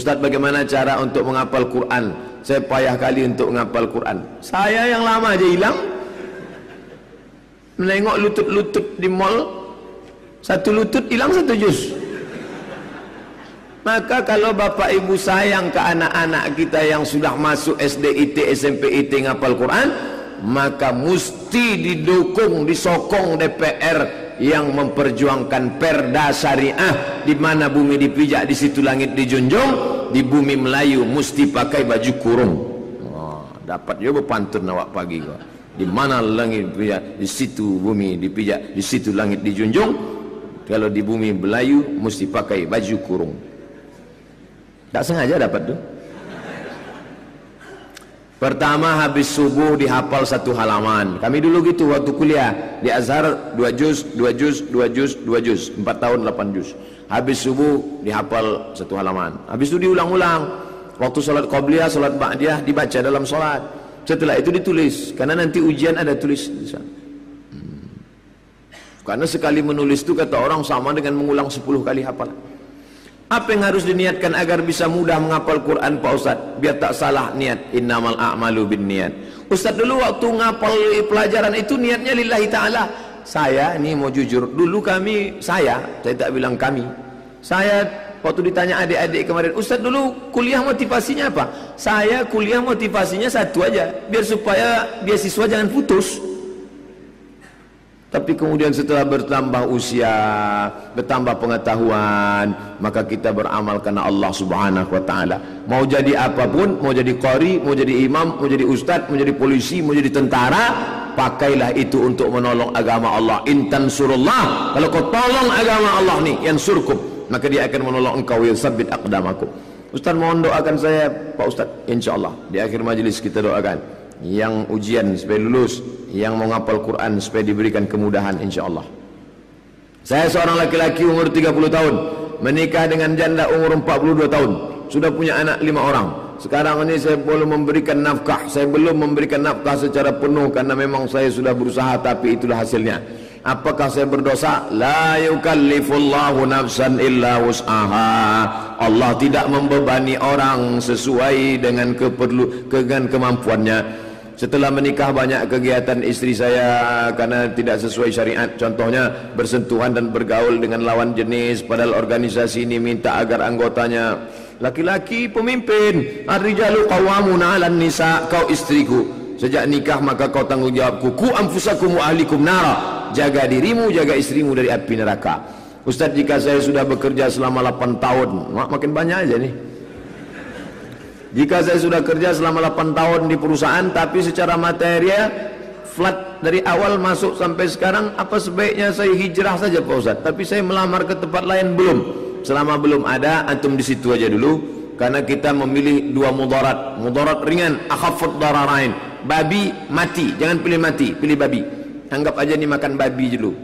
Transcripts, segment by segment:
Ustaz bagaimana cara untuk menghafal Quran? Saya payah kali untuk menghafal Quran. Saya yang lama aja hilang. Menengok lutut-lutut di mall. Satu lutut hilang satu juz. Maka kalau bapak ibu sayang ke anak-anak kita yang sudah masuk SD, IT, SMP, IT ngapal Quran, maka mesti didukung, disokong DPR yang memperjuangkan perda syariah di mana bumi dipijak di situ langit dijunjung di bumi Melayu mesti pakai baju kurung. Oh, dapat juga pantun awak pagi kau. Di mana langit dipijak di situ bumi dipijak di situ langit dijunjung. Kalau di bumi Melayu mesti pakai baju kurung. Tak sengaja dapat tu. Pertama habis subuh dihafal satu halaman. Kami dulu gitu waktu kuliah di Azhar dua juz, dua juz, dua juz, dua juz, empat tahun delapan juz. Habis subuh dihafal satu halaman. Habis itu diulang-ulang. Waktu solat qabliyah, solat ba'diyah dibaca dalam solat. Setelah itu ditulis. Karena nanti ujian ada tulis. Hmm. Karena sekali menulis itu kata orang sama dengan mengulang sepuluh kali hafalan. Apa yang harus diniatkan agar bisa mudah menghafal Quran Pak Ustaz? Biar tak salah niat. Innamal a'malu bin niat. Ustaz dulu waktu ngapal pelajaran itu niatnya lillahi ta'ala. Saya ini mau jujur. Dulu kami, saya, saya tak bilang kami. Saya waktu ditanya adik-adik kemarin. Ustaz dulu kuliah motivasinya apa? Saya kuliah motivasinya satu aja. Biar supaya biasiswa jangan putus. Tapi kemudian setelah bertambah usia, bertambah pengetahuan, maka kita beramal karena Allah Subhanahu wa taala. Mau jadi apapun, mau jadi qari, mau jadi imam, mau jadi ustaz, mau jadi polisi, mau jadi tentara, pakailah itu untuk menolong agama Allah. Intan surullah. Kalau kau tolong agama Allah ni, yang surkum, maka dia akan menolong engkau yang sabit akdamakum. Ustaz mohon doakan saya, Pak Ustaz, insyaallah di akhir majlis kita doakan yang ujian supaya lulus yang mau ngapal Quran supaya diberikan kemudahan insyaallah. Saya seorang laki-laki umur 30 tahun menikah dengan janda umur 42 tahun. Sudah punya anak lima orang. Sekarang ini saya belum memberikan nafkah. Saya belum memberikan nafkah secara penuh karena memang saya sudah berusaha tapi itulah hasilnya. Apakah saya berdosa? La yukallifullahu nafsan illa wus'aha. Allah tidak membebani orang sesuai dengan keperlu dengan kemampuannya Setelah menikah banyak kegiatan istri saya karena tidak sesuai syariat. Contohnya bersentuhan dan bergaul dengan lawan jenis. Padahal organisasi ini minta agar anggotanya laki-laki pemimpin. Ar-rijalu qawwamuna 'alan nisa kau istriku. Sejak nikah maka kau tanggung jawabku. Ku anfusakum wa ahlikum nara. Jaga dirimu, jaga istrimu dari api neraka. Ustaz jika saya sudah bekerja selama 8 tahun, makin banyak aja nih. Jika saya sudah kerja selama 8 tahun di perusahaan tapi secara material flat dari awal masuk sampai sekarang apa sebaiknya saya hijrah saja Pak Ustaz? Tapi saya melamar ke tempat lain belum. Selama belum ada antum di situ aja dulu. Karena kita memilih dua mudarat. Mudarat ringan akhafud dararain. Babi mati. Jangan pilih mati pilih babi. Anggap aja ni makan babi dulu.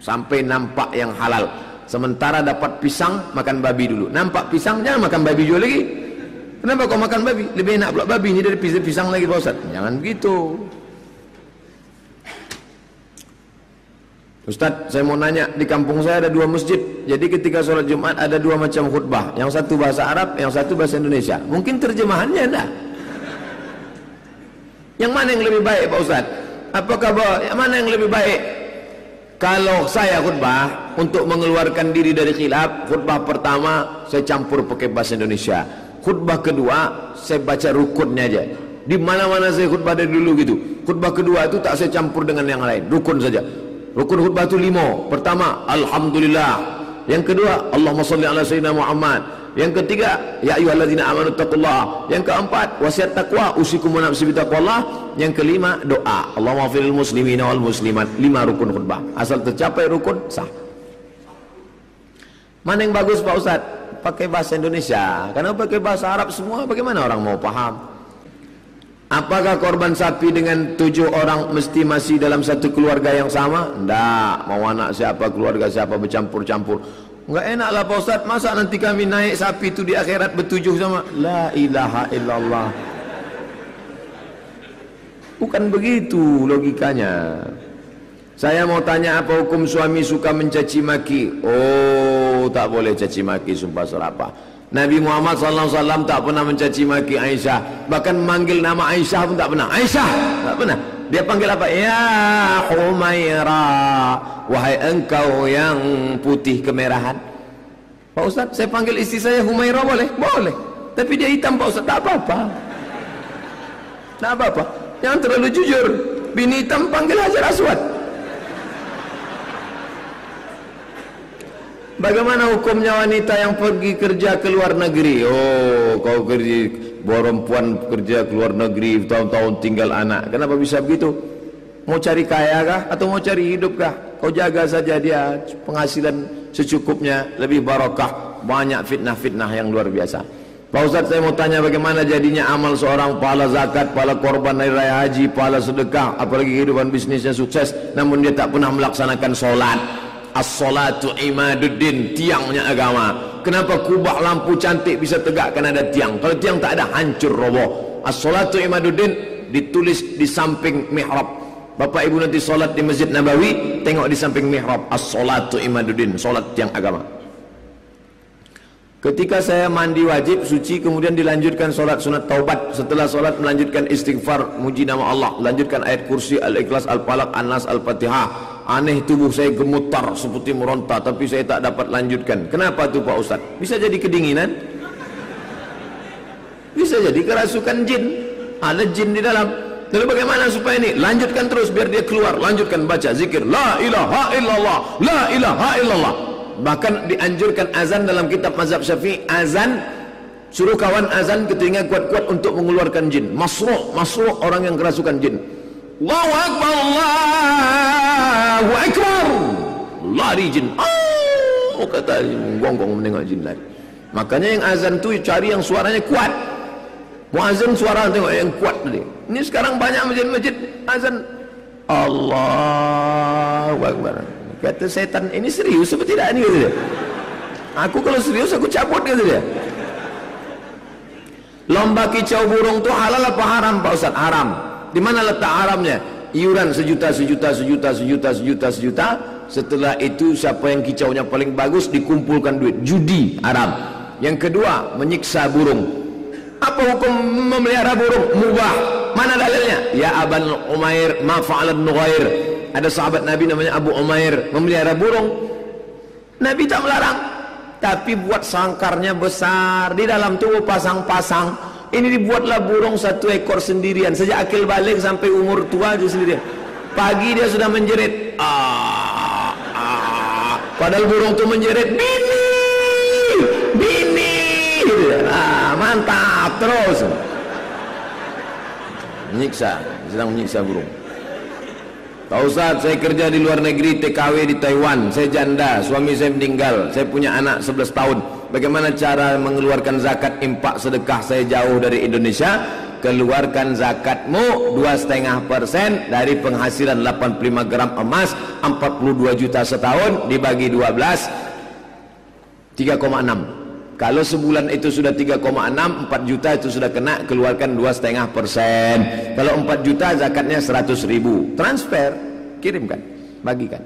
Sampai nampak yang halal. Sementara dapat pisang makan babi dulu. Nampak pisang jangan makan babi juga lagi Kenapa kau makan babi? Lebih enak pula babi ni dari pisang, pisang lagi Pak Ustaz. Jangan begitu. Ustaz, saya mau nanya, di kampung saya ada dua masjid. Jadi ketika sholat Jumat ada dua macam khutbah. Yang satu bahasa Arab, yang satu bahasa Indonesia. Mungkin terjemahannya ada. Yang mana yang lebih baik Pak Ustaz? Apakah bahwa, yang mana yang lebih baik? Kalau saya khutbah, untuk mengeluarkan diri dari khilaf, khutbah pertama saya campur pakai bahasa Indonesia khutbah kedua saya baca rukunnya aja. Di mana-mana saya khutbah dari dulu gitu. Khutbah kedua itu tak saya campur dengan yang lain. Rukun saja. Rukun khutbah itu lima. Pertama Alhamdulillah. Yang kedua Allahumma salli ala sayyidina Muhammad. Yang ketiga ya ayyuhalladzina amanu taqullah yang keempat wasiat takwa usikum nafsi bitaqwallah. Yang kelima doa. Allahumma fil muslimin wal muslimat. Lima rukun khutbah. Asal tercapai rukun sah. Mana yang bagus Pak Ustaz pakai bahasa Indonesia. Karena pakai bahasa Arab semua bagaimana orang mau paham? Apakah korban sapi dengan tujuh orang mesti masih dalam satu keluarga yang sama? Tidak. Mau anak siapa, keluarga siapa bercampur-campur. Enggak enak lah Pak Ustaz. Masa nanti kami naik sapi itu di akhirat bertujuh sama? La ilaha illallah. Bukan begitu logikanya. Saya mau tanya apa hukum suami suka mencaci maki? Oh, tak boleh caci maki sumpah serapah. Nabi Muhammad sallallahu alaihi wasallam tak pernah mencaci maki Aisyah. Bahkan manggil nama Aisyah pun tak pernah. Aisyah tak pernah. Dia panggil apa? Ya Humaira. Wahai engkau yang putih kemerahan. Pak Ustaz, saya panggil istri saya Humaira boleh? Boleh. Tapi dia hitam Pak Ustaz, tak apa-apa. Tak apa-apa. Jangan terlalu jujur. Bini hitam panggil Hajar Aswad. Bagaimana hukumnya wanita yang pergi kerja ke luar negeri? Oh, kau kerja perempuan kerja ke luar negeri tahun-tahun tinggal anak. Kenapa bisa begitu? Mau cari kaya kah atau mau cari hidup kah? Kau jaga saja dia penghasilan secukupnya, lebih barakah. Banyak fitnah-fitnah yang luar biasa. Pak Ustaz saya mau tanya bagaimana jadinya amal seorang pahala zakat, pahala korban dari raya haji, pahala sedekah, apalagi kehidupan bisnisnya sukses namun dia tak pernah melaksanakan solat. As-salatu imaduddin Tiangnya agama. Kenapa kubah lampu cantik bisa tegakkan ada tiang? Kalau tiang tak ada hancur roboh. As-salatu imaduddin Ditulis di samping mihrab. Bapak ibu nanti solat di masjid Nabawi Tengok di samping mihrab. As-salatu imaduddin Solat tiang agama Ketika saya mandi wajib suci kemudian dilanjutkan solat sunat taubat. Setelah solat melanjutkan istighfar muji nama Allah. Lanjutkan ayat kursi al-ikhlas al-falaq an-nas al-fatihah. Aneh tubuh saya gemetar seperti meronta tapi saya tak dapat lanjutkan. Kenapa tu Pak Ustaz? Bisa jadi kedinginan? Bisa jadi kerasukan jin. Ada jin di dalam. Lalu bagaimana supaya ini? Lanjutkan terus biar dia keluar. Lanjutkan baca zikir. La ilaha illallah. La ilaha illallah bahkan dianjurkan azan dalam kitab mazhab syafi'i azan suruh kawan azan ketika kuat-kuat untuk mengeluarkan jin. Masruh masruh orang yang kerasukan jin. Allahu Akbar Allahu Akbar. Lari jin. Oh kata gonggong menengok jin lari. Makanya yang azan tu cari yang suaranya kuat. Muazin suara tengok yang kuat tadi. Ini sekarang banyak masjid-masjid azan. Allahu Akbar Kata setan ini serius apa tidak ni kata dia. Aku kalau serius aku cabut kata dia. Lomba kicau burung tu halal apa haram Pak Ustaz? Haram. Di mana letak haramnya? Iuran sejuta, sejuta, sejuta, sejuta, sejuta, sejuta. Setelah itu siapa yang kicaunya paling bagus dikumpulkan duit. Judi haram. Yang kedua menyiksa burung. Apa hukum memelihara burung? Mubah. Mana dalilnya? Ya Aban Umair ma fa'alan nughair ada sahabat Nabi namanya Abu Umair memelihara burung. Nabi tak melarang. Tapi buat sangkarnya besar di dalam tubuh pasang-pasang. Ini dibuatlah burung satu ekor sendirian. Sejak akil balik sampai umur tua dia sendirian. Pagi dia sudah menjerit. Ah, ah. padahal burung itu menjerit bini! Bini! Ah, mantap terus. Menyiksa sedang menyiksa burung Pak Ustaz, saya kerja di luar negeri TKW di Taiwan. Saya janda, suami saya meninggal. Saya punya anak 11 tahun. Bagaimana cara mengeluarkan zakat impak sedekah saya jauh dari Indonesia? Keluarkan zakatmu 2,5% dari penghasilan 85 gram emas 42 juta setahun dibagi 12 3,6 kalau sebulan itu sudah 3,6 4 juta itu sudah kena keluarkan 2,5% kalau 4 juta zakatnya 100 ribu. Transfer kirimkan bagikan.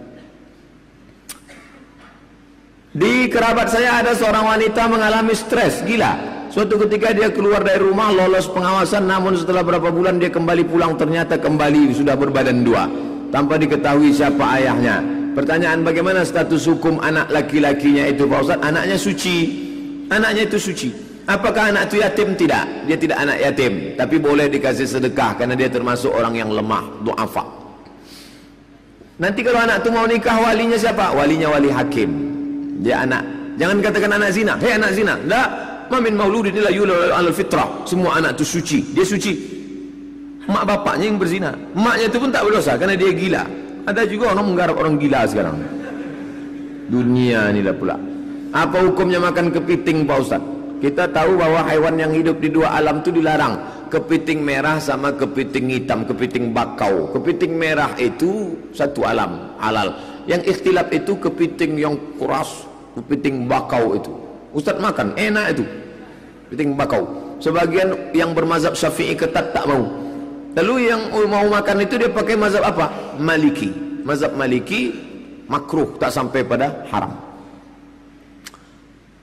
Di kerabat saya ada seorang wanita mengalami stres gila. Suatu ketika dia keluar dari rumah lolos pengawasan namun setelah berapa bulan dia kembali pulang ternyata kembali sudah berbadan dua. Tanpa diketahui siapa ayahnya. Pertanyaan bagaimana status hukum anak laki-lakinya itu Pak Ustaz? Anaknya suci anaknya itu suci apakah anak itu yatim tidak dia tidak anak yatim tapi boleh dikasih sedekah karena dia termasuk orang yang lemah du'afa Nanti kalau anak tu mau nikah walinya siapa? Walinya wali hakim. Dia anak. Jangan katakan anak zina. Hei anak zina. La. Mamin mauludin illa yulul al fitrah. Semua anak tu suci. Dia suci. Mak bapaknya yang berzina. Maknya itu pun tak berdosa karena dia gila. Ada juga orang menggarap orang gila sekarang. Dunia ni lah pula. Apa hukumnya makan kepiting Pak Ustaz? Kita tahu bahawa haiwan yang hidup di dua alam tu dilarang kepiting merah sama kepiting hitam, kepiting bakau. Kepiting merah itu satu alam halal. Yang ikhtilaf itu kepiting yang keras, kepiting bakau itu. Ustaz makan enak itu. Kepiting bakau. Sebagian yang bermazhab Syafi'i ketat tak mau. Lalu yang mau makan itu dia pakai mazhab apa? Maliki. Mazhab Maliki makruh tak sampai pada haram.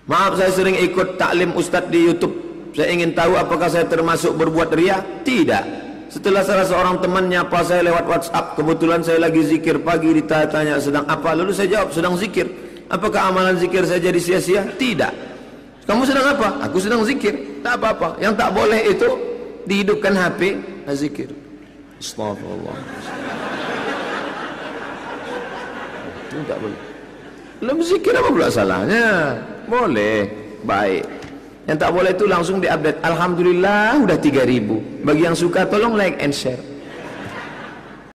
Maaf saya sering ikut taklim ustaz di YouTube. Saya ingin tahu apakah saya termasuk berbuat ria? Tidak. Setelah salah seorang temannya apa saya lewat WhatsApp, kebetulan saya lagi zikir pagi ditanya sedang apa, lalu saya jawab sedang zikir. Apakah amalan zikir saya jadi sia-sia? Tidak. Kamu sedang apa? Aku sedang zikir. Tak apa-apa. Yang tak boleh itu dihidupkan HP zikir. Astagfirullah. Itu tak boleh. Belum zikir apa pula salahnya? Boleh. Baik. Yang tak boleh itu langsung diupdate. Alhamdulillah sudah 3000. Bagi yang suka tolong like and share.